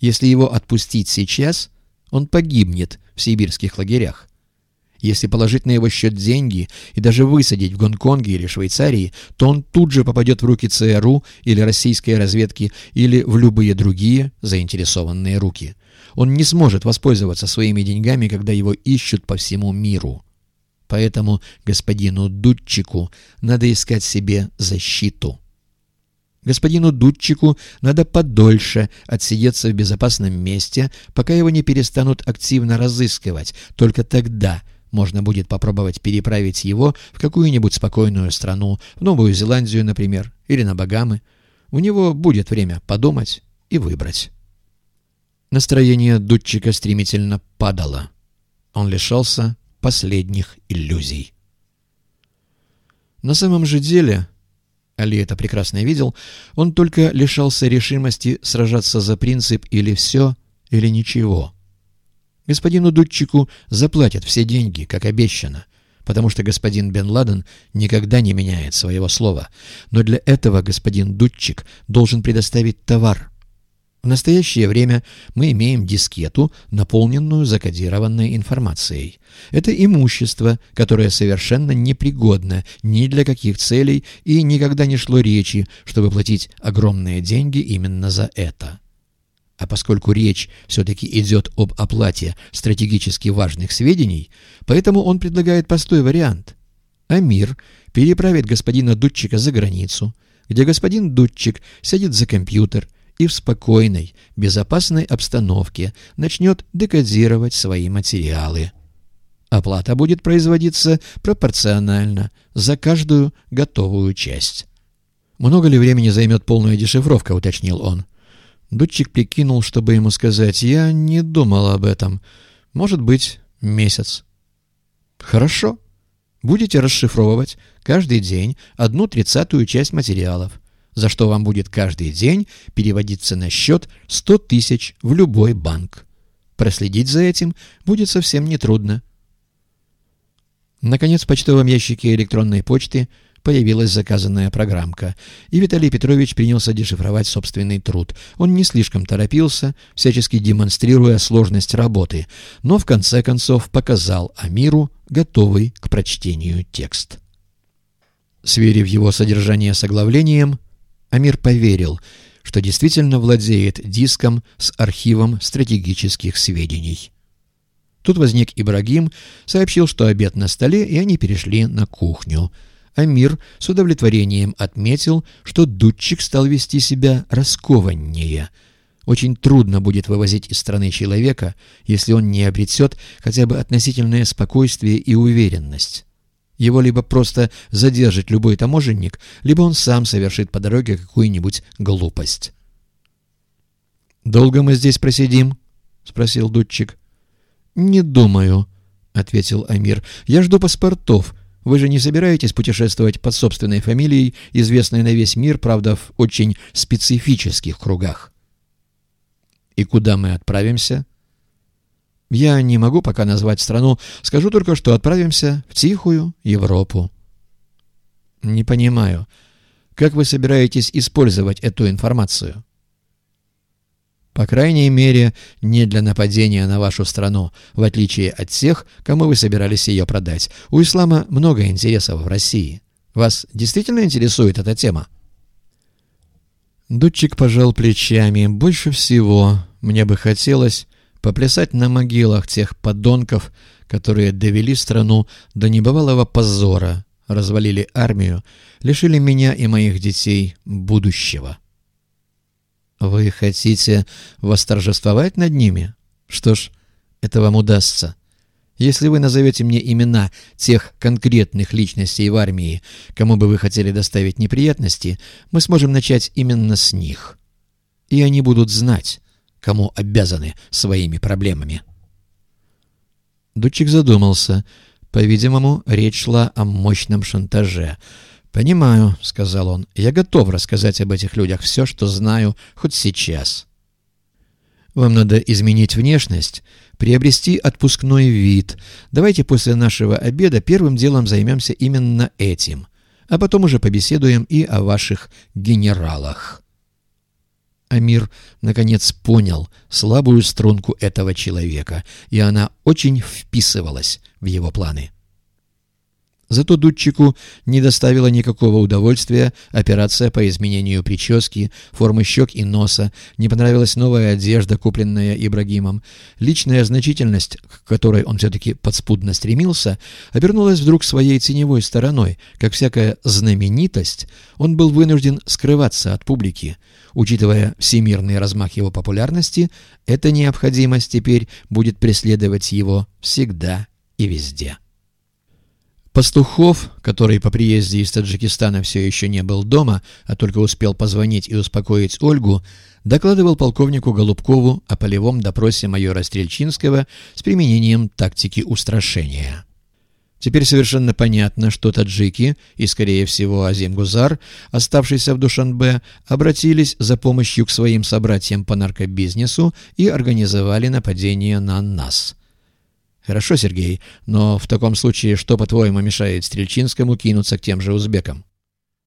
Если его отпустить сейчас, он погибнет в сибирских лагерях. Если положить на его счет деньги и даже высадить в Гонконге или Швейцарии, то он тут же попадет в руки ЦРУ или российской разведки или в любые другие заинтересованные руки. Он не сможет воспользоваться своими деньгами, когда его ищут по всему миру. Поэтому господину Дудчику надо искать себе защиту. Господину Дудчику надо подольше отсидеться в безопасном месте, пока его не перестанут активно разыскивать. Только тогда можно будет попробовать переправить его в какую-нибудь спокойную страну, в Новую Зеландию, например, или на Багамы. У него будет время подумать и выбрать. Настроение Дудчика стремительно падало. Он лишался последних иллюзий. На самом же деле, Али это прекрасно видел, он только лишался решимости сражаться за принцип или все, или ничего. Господину Дудчику заплатят все деньги, как обещано, потому что господин Бен Ладен никогда не меняет своего слова. Но для этого господин Дудчик должен предоставить товар. В настоящее время мы имеем дискету, наполненную закодированной информацией. Это имущество, которое совершенно непригодно ни для каких целей и никогда не шло речи, чтобы платить огромные деньги именно за это. А поскольку речь все-таки идет об оплате стратегически важных сведений, поэтому он предлагает простой вариант. Амир переправит господина Дудчика за границу, где господин Дудчик сядет за компьютер и в спокойной, безопасной обстановке начнет декодировать свои материалы. Оплата будет производиться пропорционально за каждую готовую часть. «Много ли времени займет полная дешифровка?» — уточнил он. Дудчик прикинул, чтобы ему сказать. «Я не думал об этом. Может быть, месяц». «Хорошо. Будете расшифровывать каждый день одну тридцатую часть материалов, за что вам будет каждый день переводиться на счет 100 тысяч в любой банк. Проследить за этим будет совсем нетрудно». Наконец, в почтовом ящике электронной почты – появилась заказанная программка, и Виталий Петрович принялся дешифровать собственный труд. Он не слишком торопился, всячески демонстрируя сложность работы, но в конце концов показал Амиру готовый к прочтению текст. Сверив его содержание с оглавлением, Амир поверил, что действительно владеет диском с архивом стратегических сведений. Тут возник Ибрагим, сообщил, что обед на столе, и они перешли на кухню — Амир с удовлетворением отметил, что дудчик стал вести себя раскованнее. Очень трудно будет вывозить из страны человека, если он не обретет хотя бы относительное спокойствие и уверенность. Его либо просто задержит любой таможенник, либо он сам совершит по дороге какую-нибудь глупость. «Долго мы здесь просидим?» — спросил Дудчик. «Не думаю», — ответил Амир. «Я жду паспортов. Вы же не собираетесь путешествовать под собственной фамилией, известной на весь мир, правда, в очень специфических кругах. И куда мы отправимся? Я не могу пока назвать страну, скажу только, что отправимся в тихую Европу. Не понимаю, как вы собираетесь использовать эту информацию? По крайней мере, не для нападения на вашу страну, в отличие от тех, кому вы собирались ее продать. У ислама много интересов в России. Вас действительно интересует эта тема? Дудчик пожал плечами. Больше всего мне бы хотелось поплясать на могилах тех подонков, которые довели страну до небывалого позора, развалили армию, лишили меня и моих детей будущего. Вы хотите восторжествовать над ними? Что ж, это вам удастся. Если вы назовете мне имена тех конкретных личностей в армии, кому бы вы хотели доставить неприятности, мы сможем начать именно с них. И они будут знать, кому обязаны своими проблемами. Дудчик задумался. По-видимому, речь шла о мощном шантаже — «Понимаю», — сказал он, — «я готов рассказать об этих людях все, что знаю, хоть сейчас». «Вам надо изменить внешность, приобрести отпускной вид. Давайте после нашего обеда первым делом займемся именно этим, а потом уже побеседуем и о ваших генералах». Амир наконец понял слабую струнку этого человека, и она очень вписывалась в его планы. Зато Дудчику не доставила никакого удовольствия операция по изменению прически, формы щек и носа, не понравилась новая одежда, купленная Ибрагимом. Личная значительность, к которой он все-таки подспудно стремился, обернулась вдруг своей теневой стороной. Как всякая знаменитость, он был вынужден скрываться от публики. Учитывая всемирный размах его популярности, эта необходимость теперь будет преследовать его всегда и везде. Пастухов, который по приезде из Таджикистана все еще не был дома, а только успел позвонить и успокоить Ольгу, докладывал полковнику Голубкову о полевом допросе майора Стрельчинского с применением тактики устрашения. Теперь совершенно понятно, что таджики и, скорее всего, Азим Гузар, оставшийся в Душанбе, обратились за помощью к своим собратьям по наркобизнесу и организовали нападение на нас – «Хорошо, Сергей, но в таком случае что, по-твоему, мешает Стрельчинскому кинуться к тем же узбекам?»